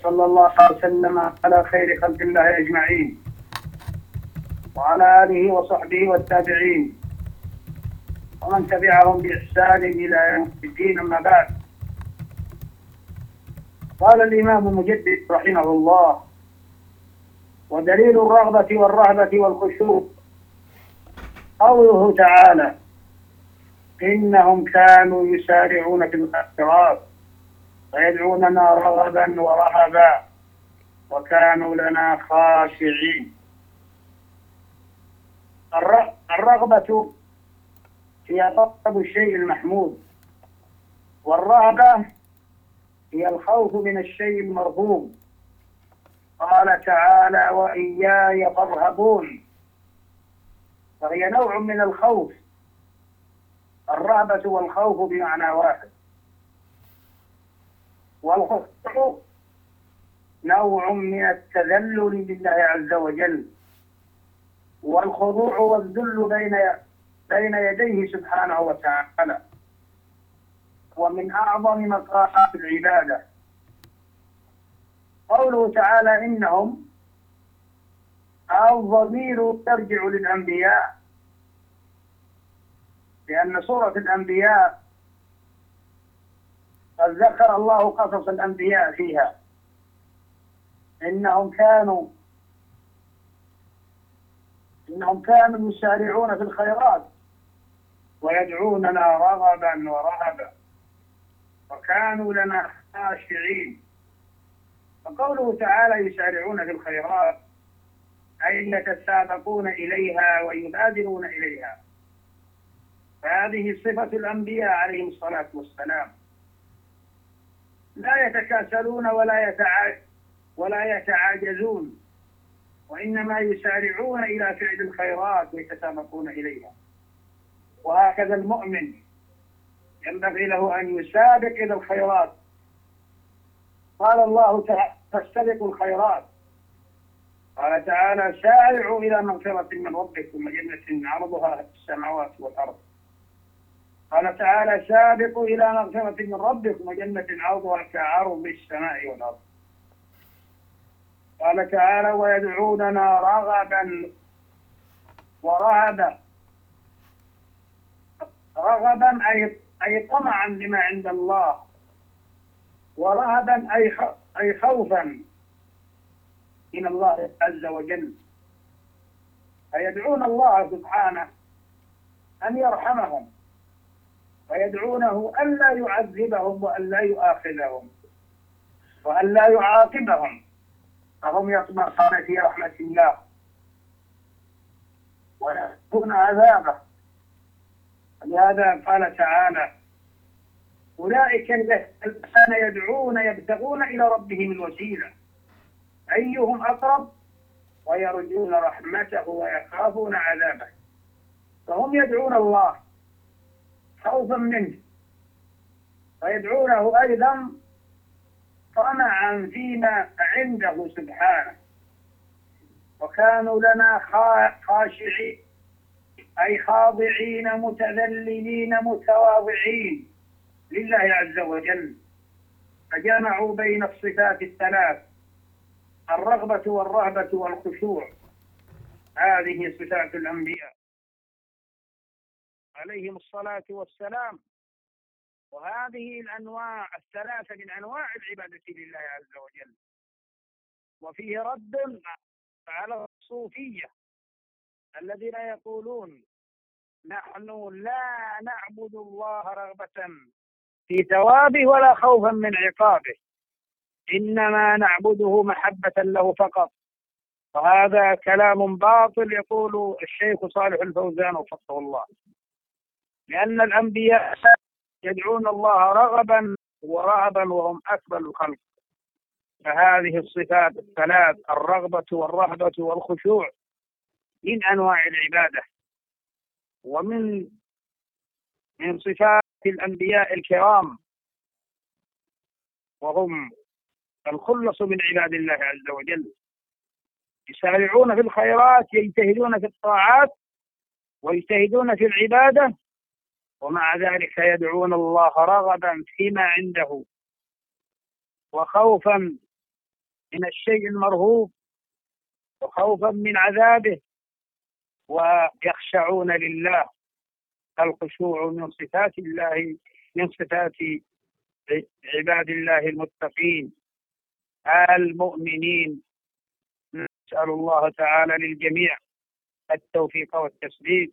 وصلى الله وسلم على خير خلق الله أجمعين. وعلى آله وصحبه والتابعين. ومن تبعهم بإحسان إلى يوم الدين أما بعد. قال الإمام المجدد رحمه الله ودليل الرغبة والرهبة والخشوع. قوله تعالى إنهم كانوا يسارعون في الخيرات. ويدعوننا رغبا ورهبا وكانوا لنا خاشعين. الرغبة هي طلب الشيء المحمود والرهبة هي الخوف من الشيء المرغوب قال تعالى وإياي فارهبون فهي نوع من الخوف. الرهبة والخوف بمعنى واحد. والخوف نوع من التذلل لله عز وجل والخضوع والذل بين بين يديه سبحانه وتعالى ومن أعظم مقامات العبادة. قوله تعالى إنهم الضمير ترجع للأنبياء لأن سورة الأنبياء قد ذكر الله قصص الأنبياء فيها. إنهم كانوا إنهم كانوا يسارعون في الخيرات ويدعوننا رغبا ورهبا وكانوا لنا خاشعين. فقوله تعالى يسارعون في الخيرات أي يتسابقون إليها ويبادرون إليها. فهذه صفة الأنبياء عليهم الصلاة والسلام. لا يتكاسلون ولا يتعاج ولا يتعاجزون وإنما يسارعون إلى فعل الخيرات ويتسابقون إليها. وهكذا المؤمن ينبغي له أن يسابق إلى الخيرات. قال الله تعالى فاستبقوا الخيرات. قال تعالى سارعوا إلى مغفرة من ربكم وجنة عرضها السماوات والأرض. قال تعالى سابقوا إلى مغفرة من ربكم وجنة عرضها كعرض السماء والأرض. قال تعالى ويدعوننا رغبا ورهبا. رغبا أي أي طمعا لما عند الله. ورهبا أي أي خوفا من الله عز وجل. فيدعون الله سبحانه أن يرحمهم. ويدعونه ألا يعذبهم وألا يؤاخذهم وألا يعاقبهم. فهم يطمعون في رحمة الله ويكون عذابه. لهذا قال تعالى أولئك الذين يدعون يبتغون إلى ربهم الوسيلة. أيهم أقرب؟ ويرجون رحمته ويخافون عذابه. فهم يدعون الله. خوفا منه. ويدعونه أيضا طمعا فيما عنده سبحانه. وكانوا لنا خاشعين أي خاضعين متذللين متواضعين لله عز وجل. فجمعوا بين الصفات الثلاث الرغبة والرهبة والخشوع. هذه صفات الأنبياء. عليهم الصلاة والسلام. وهذه الأنواع الثلاثة من أنواع العبادة لله عز وجل. وفيه رد على الصوفية الذين يقولون نحن لا نعبد الله رغبة في ثوابه ولا خوفا من عقابه. إنما نعبده محبة له فقط. وهذا كلام باطل يقول الشيخ صالح الفوزان وفقه الله. لأن الأنبياء يدعون الله رغبا ورهبا وهم أكبر الخلق. فهذه الصفات الثلاث الرغبة والرهبة والخشوع من أنواع العبادة. ومن من صفات الأنبياء الكرام. وهم الخلص من عباد الله عز وجل. يسارعون في الخيرات يجتهدون في الطاعات ويجتهدون في العبادة ومع ذلك يدعون الله رغبا فيما عنده وخوفا من الشيء المرهوب وخوفا من عذابه ويخشعون لله. الخشوع من صفات الله من صفات عباد الله المتقين. المؤمنين نسأل الله تعالى للجميع التوفيق والتسديد.